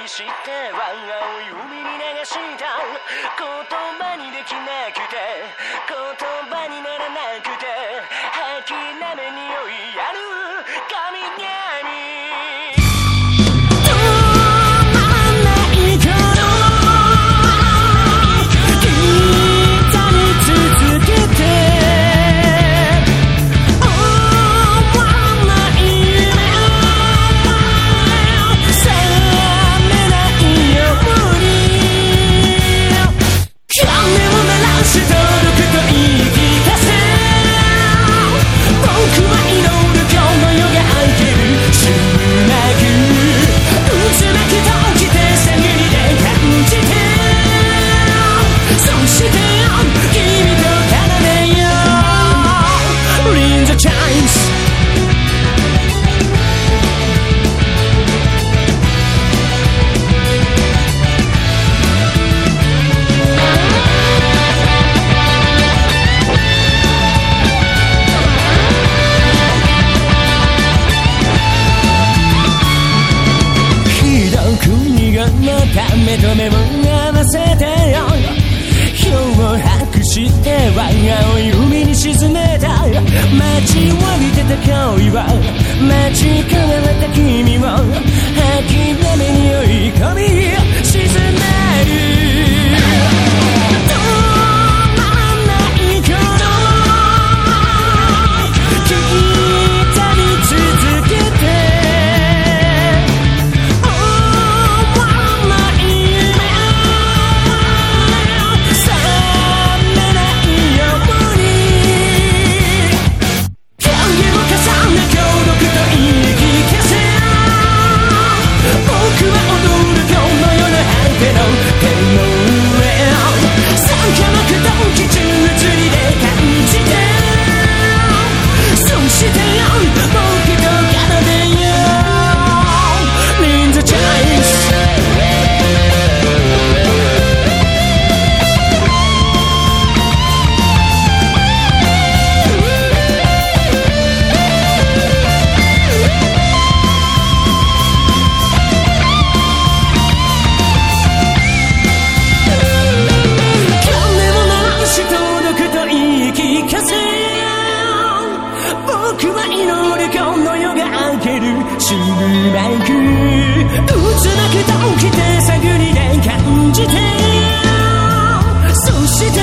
にしては海に流した。言葉にできなくて言葉目と目を合わせてよ。漂白しては青い海に沈めた待ちわびてた恋は待ち構えた君しくうつなくと起きて探りで感じてそして